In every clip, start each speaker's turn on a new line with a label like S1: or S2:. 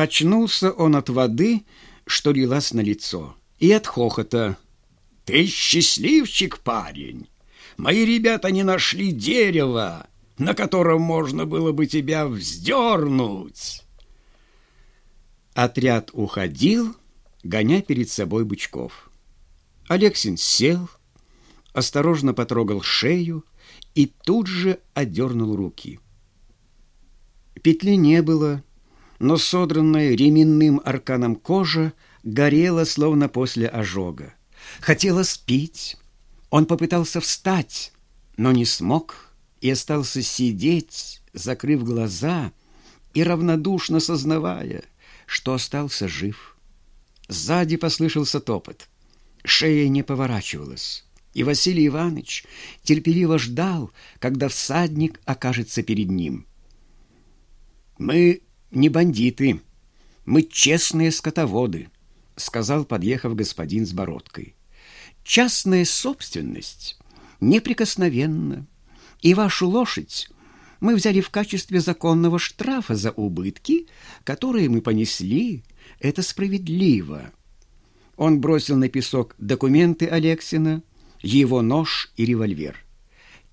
S1: Очнулся он от воды, что лилась на лицо, и от хохота. «Ты счастливчик, парень! Мои ребята не нашли дерева, на котором можно было бы тебя вздернуть!» Отряд уходил, гоня перед собой бычков. Алексин сел, осторожно потрогал шею и тут же отдернул руки. Петли не было, но содранная ременным арканом кожа горела, словно после ожога. Хотелось пить. Он попытался встать, но не смог и остался сидеть, закрыв глаза и равнодушно сознавая, что остался жив. Сзади послышался топот. Шея не поворачивалась, и Василий Иванович терпеливо ждал, когда всадник окажется перед ним. «Мы не бандиты, мы честные скотоводы», — сказал, подъехав господин с бородкой. «Частная собственность неприкосновенна, и вашу лошадь мы взяли в качестве законного штрафа за убытки, которые мы понесли. Это справедливо». Он бросил на песок документы Алексина, его нож и револьвер.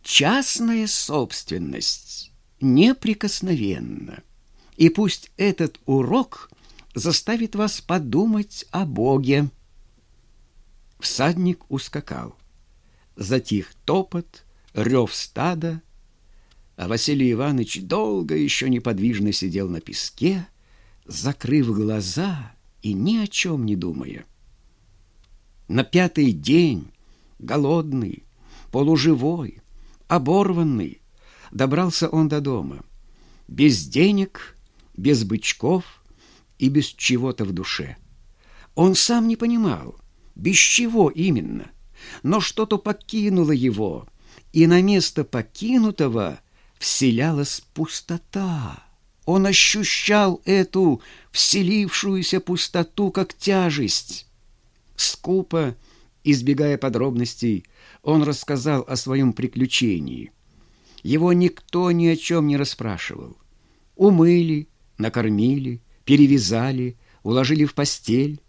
S1: «Частная собственность неприкосновенна, и пусть этот урок заставит вас подумать о Боге». Всадник ускакал. Затих топот, рев стада, а Василий Иванович долго еще неподвижно сидел на песке, закрыв глаза и ни о чем не думая. На пятый день, голодный, полуживой, оборванный, добрался он до дома. Без денег, без бычков и без чего-то в душе. Он сам не понимал, без чего именно, но что-то покинуло его, и на место покинутого – вселялась пустота. Он ощущал эту вселившуюся пустоту как тяжесть. Скупо, избегая подробностей, он рассказал о своем приключении. Его никто ни о чем не расспрашивал. Умыли, накормили, перевязали, уложили в постель.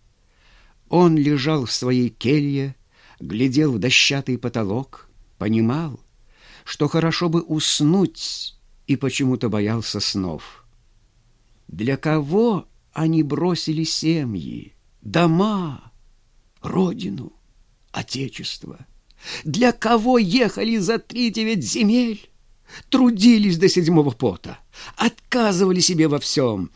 S1: Он лежал в своей келье, глядел в дощатый потолок, понимал, что хорошо бы уснуть, и почему-то боялся снов. Для кого они бросили семьи, дома, родину, отечество? Для кого ехали за три девять земель? Трудились до седьмого пота, отказывали себе во всем,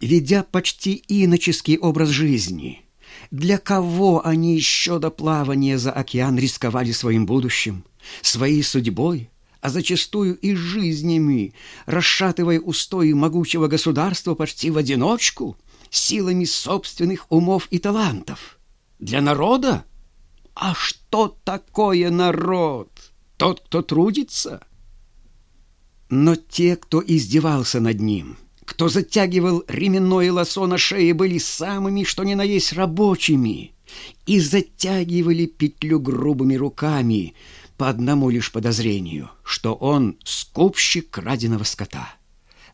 S1: ведя почти иноческий образ жизни. Для кого они еще до плавания за океан рисковали своим будущим? своей судьбой, а зачастую и жизнями, расшатывая устои могучего государства почти в одиночку, силами собственных умов и талантов. Для народа? А что такое народ? Тот, кто трудится? Но те, кто издевался над ним, кто затягивал ременное лосо на шее, были самыми, что ни на есть, рабочими и затягивали петлю грубыми руками, по одному лишь подозрению, что он скупщик краденого скота.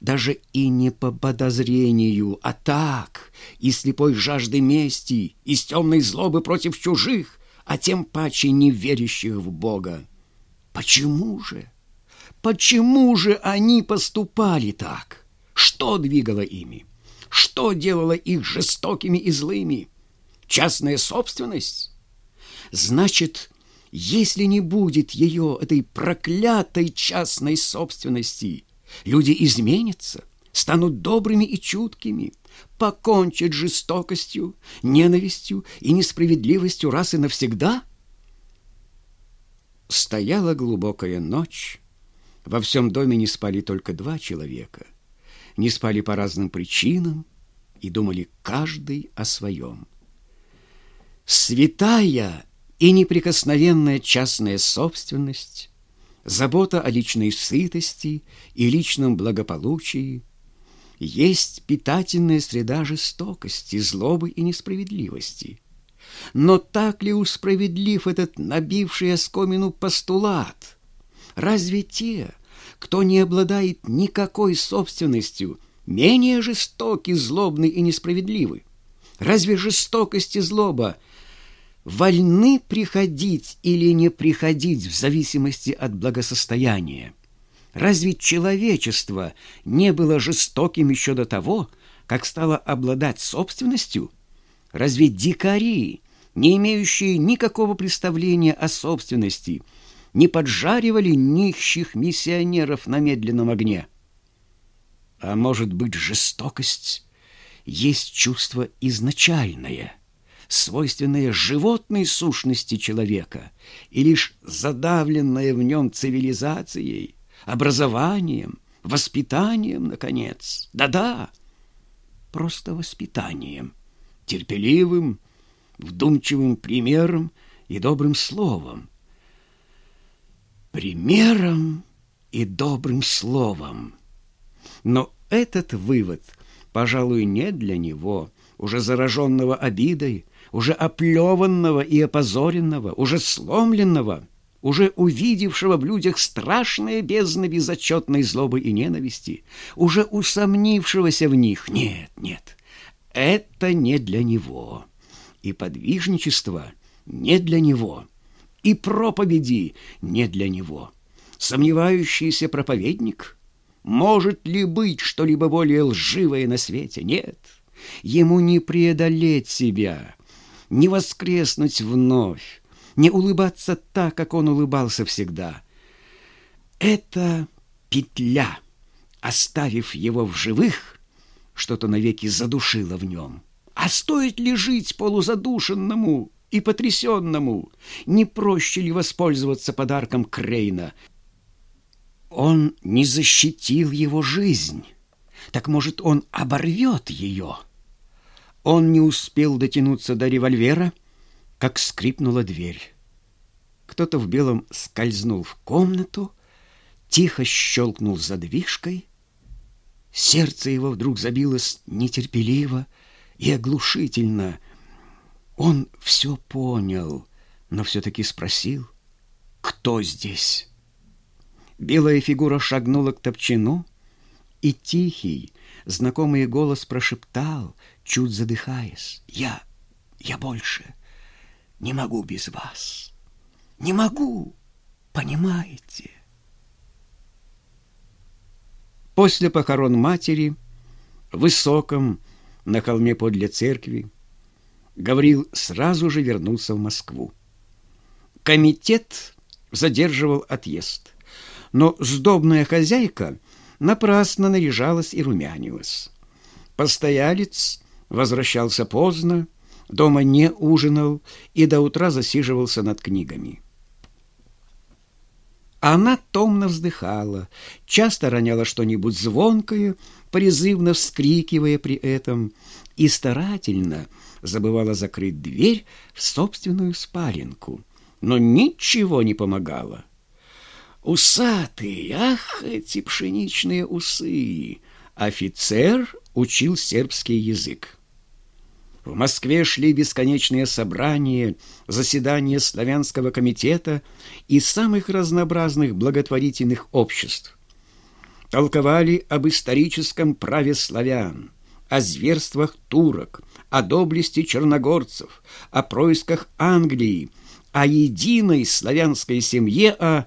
S1: Даже и не по подозрению, а так, из слепой жажды мести, из темной злобы против чужих, а тем паче не верящих в Бога. Почему же? Почему же они поступали так? Что двигало ими? Что делало их жестокими и злыми? Частная собственность? Значит, если не будет ее, этой проклятой частной собственности, люди изменятся, станут добрыми и чуткими, покончат жестокостью, ненавистью и несправедливостью раз и навсегда? Стояла глубокая ночь. Во всем доме не спали только два человека. Не спали по разным причинам и думали каждый о своем. Святая и неприкосновенная частная собственность, забота о личной сытости и личном благополучии есть питательная среда жестокости, злобы и несправедливости. Но так ли уж справедлив этот набивший оскомину постулат? Разве те, кто не обладает никакой собственностью, менее жестоки, злобны и несправедливы? Разве жестокость и злоба вольны приходить или не приходить в зависимости от благосостояния? Разве человечество не было жестоким еще до того, как стало обладать собственностью? Разве дикари, не имеющие никакого представления о собственности, не поджаривали нищих миссионеров на медленном огне? А может быть, жестокость есть чувство изначальное, свойственное животной сущности человека и лишь задавленное в нем цивилизацией, образованием, воспитанием, наконец. Да-да, просто воспитанием, терпеливым, вдумчивым примером и добрым словом. Примером и добрым словом. Но этот вывод, пожалуй, не для него, уже зараженного обидой, уже оплеванного и опозоренного, уже сломленного, уже увидевшего в людях страшные бездны безотчетной злобы и ненависти, уже усомнившегося в них. Нет, нет, это не для него. И подвижничество не для него, и проповеди не для него. Сомневающийся проповедник — может ли быть что-либо более лживое на свете? Нет. Ему не преодолеть себя, не воскреснуть вновь, не улыбаться так, как он улыбался всегда. Это петля, оставив его в живых, что-то навеки задушило в нем. А стоит ли жить полузадушенному и потрясенному? Не проще ли воспользоваться подарком Крейна, он не защитил его жизнь. Так, может, он оборвет ее? Он не успел дотянуться до револьвера, как скрипнула дверь. Кто-то в белом скользнул в комнату, тихо щелкнул задвижкой. Сердце его вдруг забилось нетерпеливо и оглушительно. Он все понял, но все-таки спросил, кто здесь? Белая фигура шагнула к топчину, и тихий, знакомый голос прошептал, чуть задыхаясь, «Я, я больше не могу без вас, не могу, понимаете?» После похорон матери, высоком, на холме подле церкви, Гаврил сразу же вернулся в Москву. Комитет задерживал отъезд – но сдобная хозяйка напрасно наряжалась и румянилась. Постоялец возвращался поздно, дома не ужинал и до утра засиживался над книгами. Она томно вздыхала, часто роняла что-нибудь звонкое, призывно вскрикивая при этом, и старательно забывала закрыть дверь в собственную спаленку. Но ничего не помогало. Усатый, ах, эти пшеничные усы! Офицер учил сербский язык. В Москве шли бесконечные собрания, заседания славянского комитета и самых разнообразных благотворительных обществ. Толковали об историческом праве славян, о зверствах турок, о доблести черногорцев, о происках Англии, о единой славянской семье, о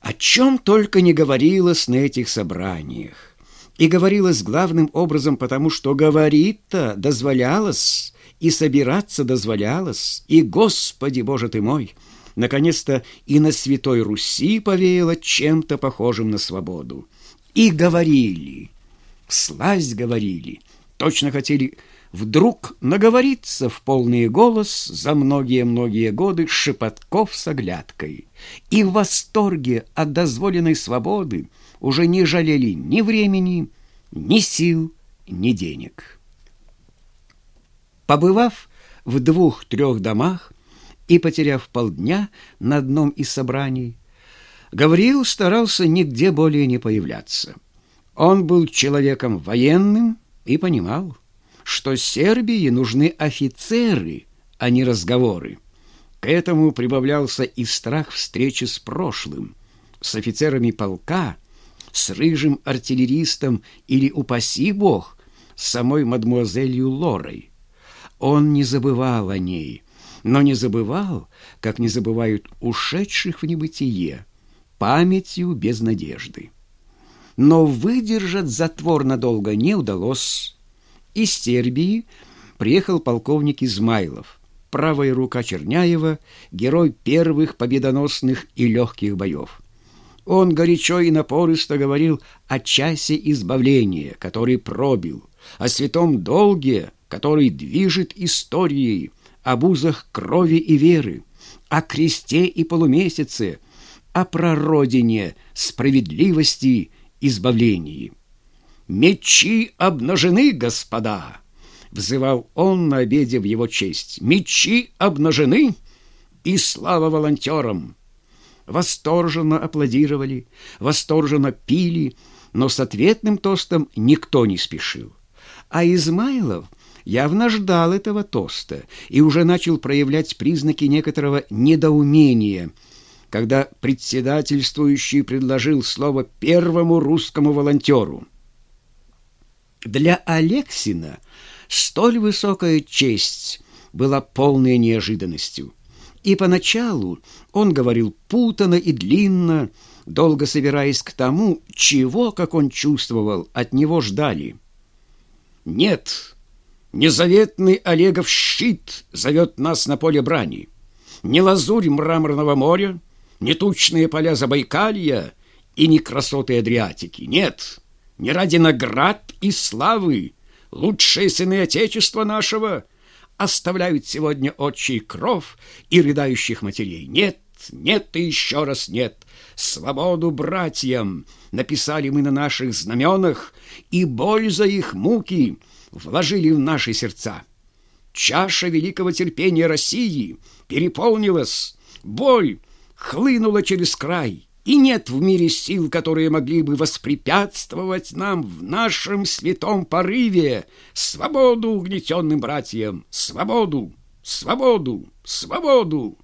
S1: о чем только не говорилось на этих собраниях. И говорилось главным образом потому, что говорить-то дозволялось, и собираться дозволялось, и, Господи, Боже ты мой, наконец-то и на Святой Руси повеяло чем-то похожим на свободу. И говорили, сласть говорили, точно хотели вдруг наговориться в полный голос за многие-многие годы шепотков с оглядкой. И в восторге от дозволенной свободы уже не жалели ни времени, ни сил, ни денег. Побывав в двух-трех домах и потеряв полдня на одном из собраний, Гавриил старался нигде более не появляться. Он был человеком военным и понимал, что Сербии нужны офицеры, а не разговоры. К этому прибавлялся и страх встречи с прошлым, с офицерами полка, с рыжим артиллеристом или, упаси бог, с самой мадмуазелью Лорой. Он не забывал о ней, но не забывал, как не забывают ушедших в небытие, памятью без надежды. Но выдержать затвор надолго не удалось. Из Сербии приехал полковник Измайлов, правая рука Черняева, герой первых победоносных и легких боев. Он горячо и напористо говорил о часе избавления, который пробил, о святом долге, который движет историей, об узах крови и веры, о кресте и полумесяце, о прародине, справедливости, избавлении. «Мечи обнажены, господа!» — взывал он на обеде в его честь. «Мечи обнажены, и слава волонтерам!» Восторженно аплодировали, восторженно пили, но с ответным тостом никто не спешил. А Измайлов явно ждал этого тоста и уже начал проявлять признаки некоторого недоумения, когда председательствующий предложил слово первому русскому волонтеру. Для Алексина столь высокая честь была полной неожиданностью. И поначалу он говорил путано и длинно, долго собираясь к тому, чего, как он чувствовал, от него ждали. «Нет, незаветный Олегов щит зовет нас на поле брани. Не лазурь мраморного моря, не тучные поля Забайкалья и не красоты Адриатики. Нет, не ради наград и славы лучшие сыны Отечества нашего оставляют сегодня отчий кров и рыдающих матерей. Нет, нет и еще раз нет. Свободу братьям написали мы на наших знаменах, и боль за их муки вложили в наши сердца. Чаша великого терпения России переполнилась, боль хлынула через край, и нет в мире сил, которые могли бы воспрепятствовать нам в нашем святом порыве. Свободу угнетенным братьям, свободу, свободу, свободу.